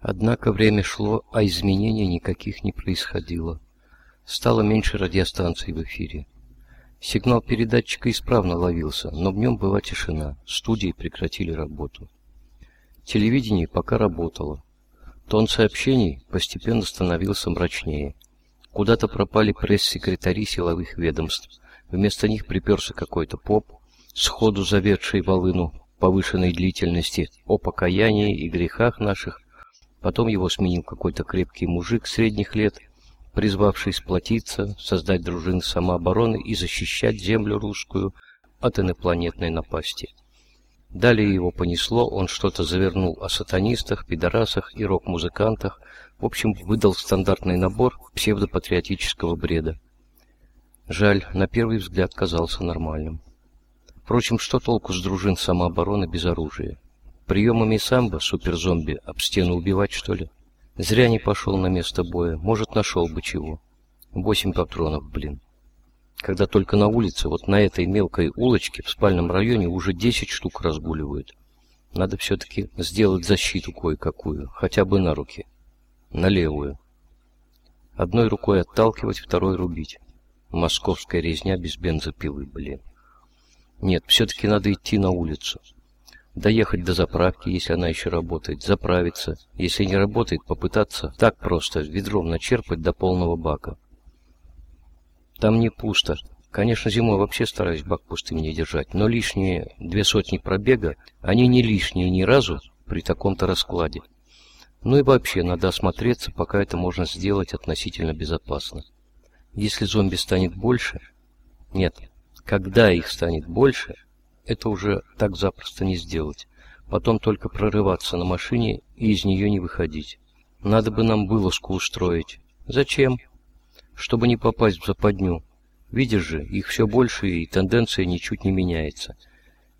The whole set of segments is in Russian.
Однако время шло, а изменений никаких не происходило. Стало меньше радиостанций в эфире. Сигнал передатчика исправно ловился, но в нем была тишина, студии прекратили работу. Телевидение пока работало. Тон сообщений постепенно становился мрачнее. Куда-то пропали пресс-секретари силовых ведомств. Вместо них приперся какой-то поп, сходу заведший волыну повышенной длительности о покаянии и грехах наших, Потом его сменил какой-то крепкий мужик средних лет, призвавший сплотиться, создать дружины самообороны и защищать землю русскую от инопланетной напасти. Далее его понесло, он что-то завернул о сатанистах, пидорасах и рок-музыкантах, в общем, выдал стандартный набор псевдопатриотического бреда. Жаль, на первый взгляд казался нормальным. Впрочем, что толку с дружин самообороны без оружия? Приемами самбо, суперзомби, об стену убивать, что ли? Зря не пошел на место боя. Может, нашел бы чего. Восемь патронов, блин. Когда только на улице, вот на этой мелкой улочке в спальном районе уже десять штук разгуливают. Надо все-таки сделать защиту кое-какую, хотя бы на руки. На левую. Одной рукой отталкивать, второй рубить. Московская резня без бензопилы, блин. Нет, все-таки надо идти на улицу доехать до заправки, если она еще работает, заправиться, если не работает, попытаться так просто ведром начерпать до полного бака. Там не пусто. Конечно, зимой вообще стараюсь бак пустым не держать, но лишние две сотни пробега, они не лишние ни разу при таком-то раскладе. Ну и вообще, надо осмотреться, пока это можно сделать относительно безопасно. Если зомби станет больше... Нет, когда их станет больше, это уже так запросто не сделать. Потом только прорываться на машине и из нее не выходить. Надо бы нам вылазку устроить. Зачем? Чтобы не попасть в западню. Видишь же, их все больше, и тенденция ничуть не меняется.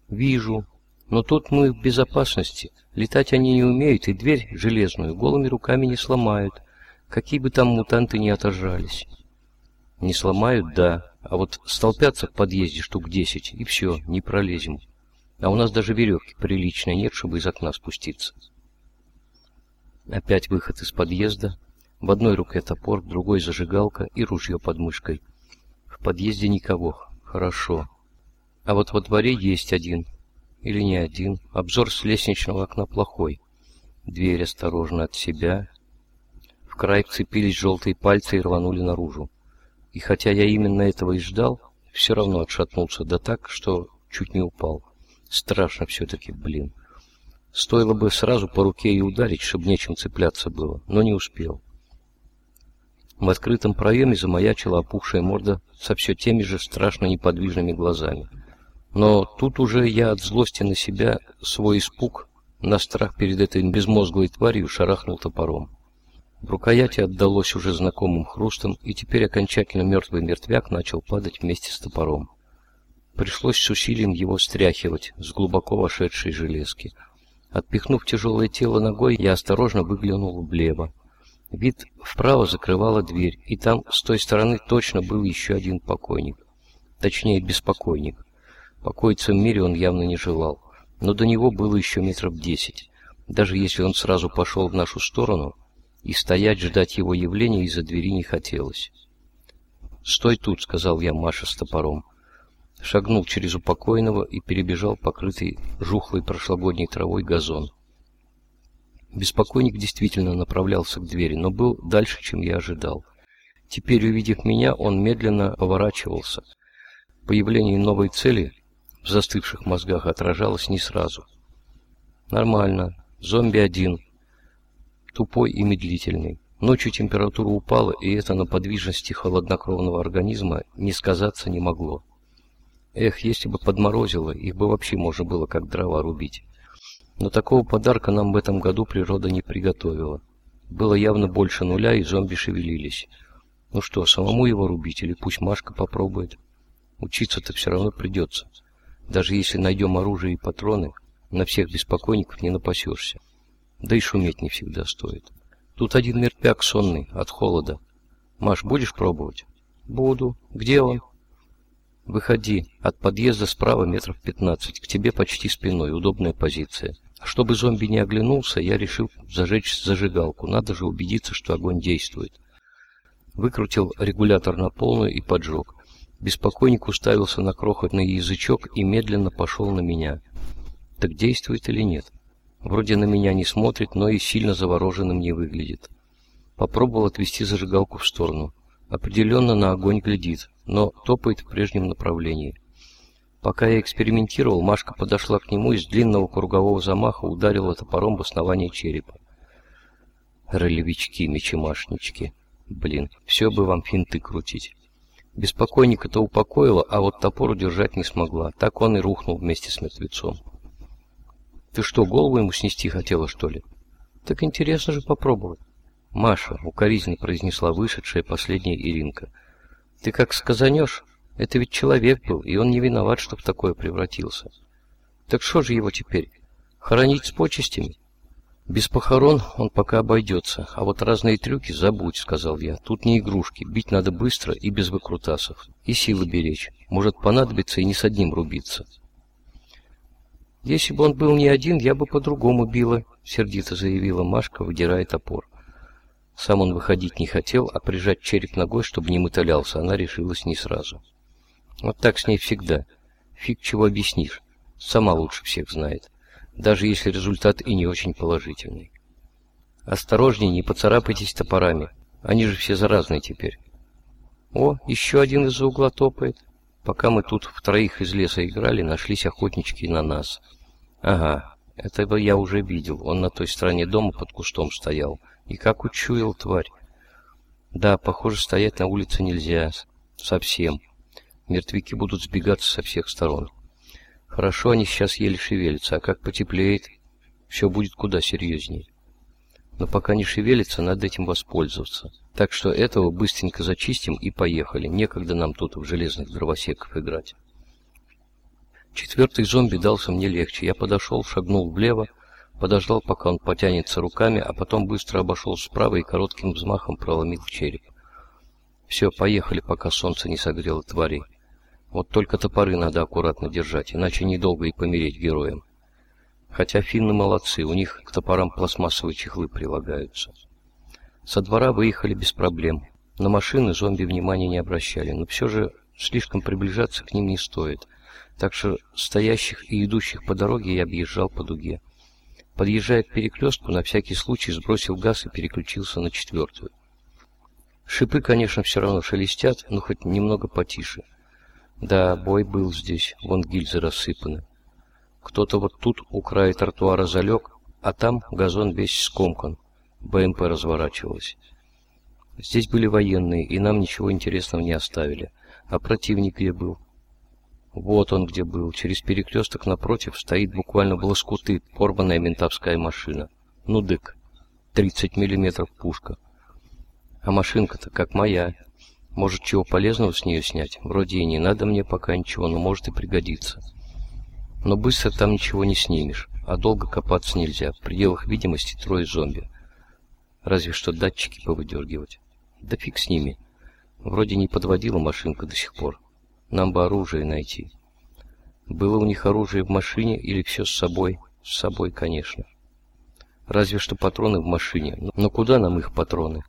Вижу. Но тут мы в безопасности. Летать они не умеют, и дверь железную голыми руками не сломают. Какие бы там мутанты ни отражались. Не сломают, да. А вот столпятся в подъезде штук десять, и все, не пролезем. А у нас даже веревки приличной нет, чтобы из окна спуститься. Опять выход из подъезда. В одной руке топор, в другой зажигалка и ружье под мышкой. В подъезде никого. Хорошо. А вот во дворе есть один. Или не один. Обзор с лестничного окна плохой. Дверь осторожно от себя. В край вцепились желтые пальцы и рванули наружу. И хотя я именно этого и ждал, все равно отшатнулся, да так, что чуть не упал. Страшно все-таки, блин. Стоило бы сразу по руке и ударить, чтобы нечем цепляться было, но не успел. В открытом проеме замаячила опухшая морда со все теми же страшно неподвижными глазами. Но тут уже я от злости на себя свой испуг, на страх перед этой безмозглой тварью шарахнул топором. В рукояти отдалось уже знакомым хрустом, и теперь окончательно мертвый мертвяк начал падать вместе с топором. Пришлось с усилием его стряхивать с глубоко вошедшей железки. Отпихнув тяжелое тело ногой, я осторожно выглянул влево. Вид вправо закрывала дверь, и там с той стороны точно был еще один покойник. Точнее, беспокойник. Покоиться в мире он явно не желал, но до него было еще метров десять. Даже если он сразу пошел в нашу сторону, и стоять ждать его явления из-за двери не хотелось. «Стой тут», — сказал я Маше с топором. Шагнул через упокойного и перебежал покрытый жухлой прошлогодней травой газон. Беспокойник действительно направлялся к двери, но был дальше, чем я ожидал. Теперь, увидев меня, он медленно поворачивался. Появление новой цели в застывших мозгах отражалось не сразу. «Нормально. Зомби один тупой и медлительный. Ночью температура упала, и это на подвижности холоднокровного организма не сказаться не могло. Эх, если бы подморозило, их бы вообще можно было как дрова рубить. Но такого подарка нам в этом году природа не приготовила. Было явно больше нуля, и зомби шевелились. Ну что, самому его рубить, или пусть Машка попробует? Учиться-то все равно придется. Даже если найдем оружие и патроны, на всех беспокойников не напасешься. Да и шуметь не всегда стоит. Тут один мертвяк сонный, от холода. Маш, будешь пробовать? Буду. Где он? Выходи. От подъезда справа метров пятнадцать. К тебе почти спиной. Удобная позиция. Чтобы зомби не оглянулся, я решил зажечь зажигалку. Надо же убедиться, что огонь действует. Выкрутил регулятор на полную и поджег. Беспокойник уставился на крохотный язычок и медленно пошел на меня. Так действует или нет? Вроде на меня не смотрит, но и сильно завороженным не выглядит. Попробовал отвести зажигалку в сторону. Определенно на огонь глядит, но топает в прежнем направлении. Пока я экспериментировал, Машка подошла к нему и с длинного кругового замаха ударила топором в основание черепа. Ролевички, мечемашнички. Блин, все бы вам финты крутить. Беспокойника-то упокоила, а вот топор удержать не смогла. Так он и рухнул вместе с мертвецом. Ты что, голову ему снести хотела, что ли? Так интересно же попробовать. Маша, укоризненно произнесла вышедшая последняя Иринка. Ты как сказанешь, это ведь человек был, и он не виноват, что в такое превратился. Так что же его теперь? Хоронить с почестями? Без похорон он пока обойдется, а вот разные трюки забудь, сказал я. Тут не игрушки, бить надо быстро и без выкрутасов. И силы беречь. Может понадобится и не с одним рубиться. Если бы он был не один, я бы по-другому била, сердито заявила Машка, выдирая топор. Сам он выходить не хотел, а прижать череп ногой, чтобы не мотылялся, она решилась не сразу. Вот так с ней всегда. Фиг чего объяснишь. Сама лучше всех знает даже если результат и не очень положительный. Осторожней, не поцарапайтесь топорами. Они же все заразные теперь. О, еще один из-за угла топает. Пока мы тут втроих из леса играли, нашлись охотнички на нас. Ага, этого я уже видел. Он на той стороне дома под кустом стоял. И как учуял тварь. Да, похоже, стоять на улице нельзя. Совсем. Мертвяки будут сбегаться со всех сторон. Хорошо они сейчас еле шевелятся, а как потеплеет, все будет куда серьезнее. Но пока не шевелится, надо этим воспользоваться. Так что этого быстренько зачистим и поехали. Некогда нам тут в железных дровосеков играть. Четвертый зомби дался мне легче. Я подошел, шагнул влево, подождал, пока он потянется руками, а потом быстро обошел справа и коротким взмахом проломил череп. Все, поехали, пока солнце не согрело тварей. Вот только топоры надо аккуратно держать, иначе недолго и помереть героям. Хотя финны молодцы, у них к топорам пластмассовые чехлы прилагаются. Со двора выехали без проблем. На машины зомби внимания не обращали, но все же слишком приближаться к ним не стоит. Так что стоящих и идущих по дороге я объезжал по дуге. Подъезжая к перекрестку, на всякий случай сбросил газ и переключился на четвертую. Шипы, конечно, все равно шелестят, но хоть немного потише. Да, бой был здесь, вон гильзы рассыпаны. Кто-то вот тут у края тротуара залег, а там газон весь скомкан. БМП разворачивалась. Здесь были военные, и нам ничего интересного не оставили. А противник где был? Вот он где был. Через перекресток напротив стоит буквально в лоскуты порванная ментовская машина. Ну дык, 30 миллиметров пушка. А машинка-то как моя, может, чего полезного с нее снять? Вроде и не надо мне пока ничего, но может и пригодится. Но быстро там ничего не снимешь, а долго копаться нельзя. В пределах видимости трое зомби. Разве что датчики повыдергивать. Да фиг с ними. Вроде не подводила машинка до сих пор. Нам бы оружие найти. Было у них оружие в машине или все с собой? С собой, конечно. Разве что патроны в машине. Но куда нам их патроны?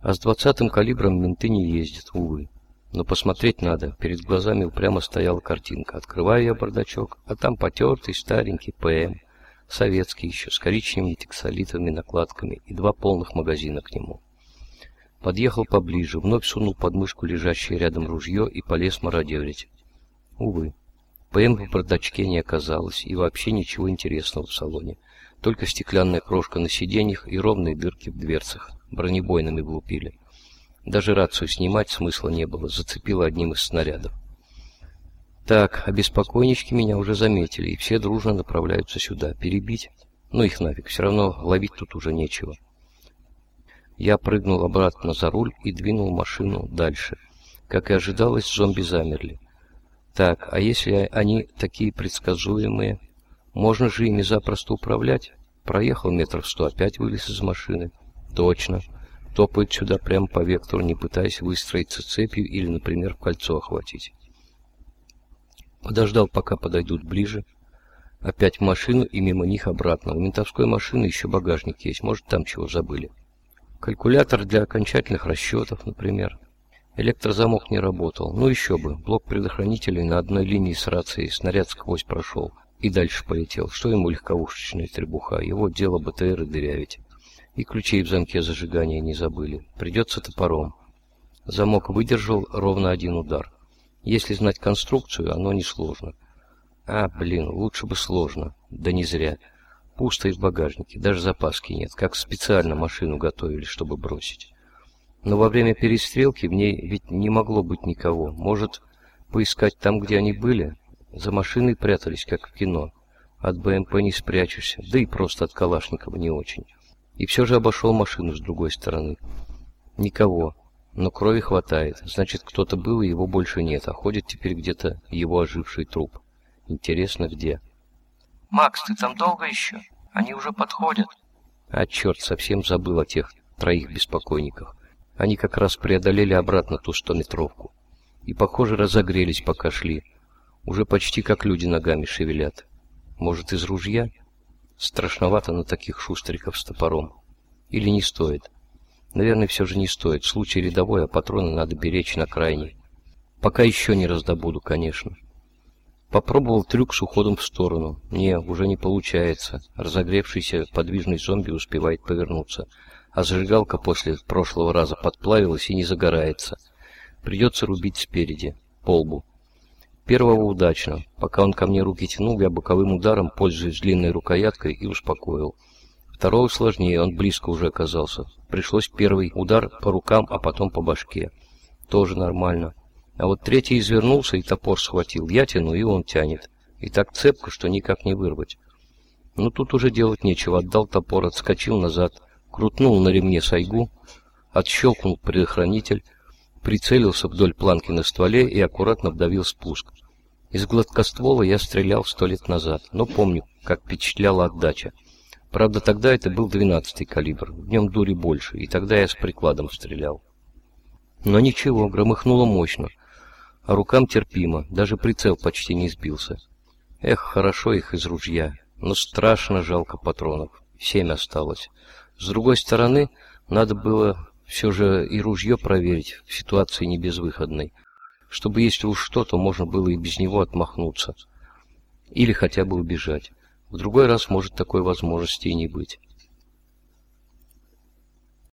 А с двадцатым калибром менты не ездят, увы. Но посмотреть надо. Перед глазами упрямо стояла картинка. Открываю я бардачок, а там потертый старенький ПМ. Советский еще, с коричневыми тексолитовыми накладками и два полных магазина к нему. Подъехал поближе, вновь сунул под мышку лежащее рядом ружье и полез мародерить. Увы, ПМ в бардачке не оказалось, и вообще ничего интересного в салоне. Только стеклянная крошка на сиденьях и ровные дырки в дверцах бронебойными глупили. Даже рацию снимать смысла не было, зацепило одним из снарядов. Так, а беспокойнички меня уже заметили, и все дружно направляются сюда. Перебить? Ну их нафиг, все равно ловить тут уже нечего. Я прыгнул обратно за руль и двинул машину дальше. Как и ожидалось, зомби замерли. Так, а если они такие предсказуемые, можно же ими запросто управлять? Проехал метров сто, опять вылез из машины. Точно. Топает сюда прямо по вектору, не пытаясь выстроиться цепью или, например, в кольцо охватить. Подождал, пока подойдут ближе. Опять в машину и мимо них обратно. У ментовской машины еще багажник есть, может там чего забыли. Калькулятор для окончательных расчетов, например. Электрозамок не работал. Ну еще бы, блок предохранителей на одной линии с рацией, снаряд сквозь прошел. И дальше полетел. Что ему легковушечная требуха? Его дело БТРы дырявить. И ключей в замке зажигания не забыли. Придется топором. Замок выдержал ровно один удар. Если знать конструкцию, оно несложно. А, блин, лучше бы сложно. Да не зря. Пусто и в багажнике, даже запаски нет, как специально машину готовили, чтобы бросить. Но во время перестрелки в ней ведь не могло быть никого. Может, поискать там, где они были? За машиной прятались, как в кино. От БМП не спрячешься, да и просто от Калашникова не очень. И все же обошел машину с другой стороны. Никого, но крови хватает. Значит, кто-то был, и его больше нет, а ходит теперь где-то его оживший труп. Интересно, где? «Макс, ты там долго еще? Они уже подходят». А черт, совсем забыл о тех троих беспокойниках. Они как раз преодолели обратно ту стометровку. И, похоже, разогрелись, пока шли. Уже почти как люди ногами шевелят. Может, из ружья? Страшновато на таких шустриков с топором. Или не стоит? Наверное, все же не стоит. Случай рядовой, а патроны надо беречь на крайний. Пока еще не раздобуду, конечно. Попробовал трюк с уходом в сторону. Не, уже не получается. Разогревшийся подвижный зомби успевает повернуться а зажигалка после прошлого раза подплавилась и не загорается. Придется рубить спереди, по лбу. Первого удачно. Пока он ко мне руки тянул, я боковым ударом, пользуясь длинной рукояткой, и успокоил. Второго сложнее, он близко уже оказался. Пришлось первый удар по рукам, а потом по башке. Тоже нормально. А вот третий извернулся и топор схватил. Я тяну, и он тянет. И так цепко, что никак не вырвать. Но тут уже делать нечего. Отдал топор, отскочил назад крутнул на ремне сайгу, отщелкнул предохранитель, прицелился вдоль планки на стволе и аккуратно вдавил спуск. Из гладкоствола я стрелял сто лет назад, но помню, как впечатляла отдача. Правда, тогда это был двенадцатый калибр, в нем дури больше, и тогда я с прикладом стрелял. Но ничего, громыхнуло мощно, а рукам терпимо, даже прицел почти не сбился. Эх, хорошо их из ружья, но страшно жалко патронов. Семь осталось. С другой стороны, надо было все же и ружье проверить в ситуации не безвыходной, чтобы если уж что-то, можно было и без него отмахнуться. Или хотя бы убежать. В другой раз может такой возможности и не быть.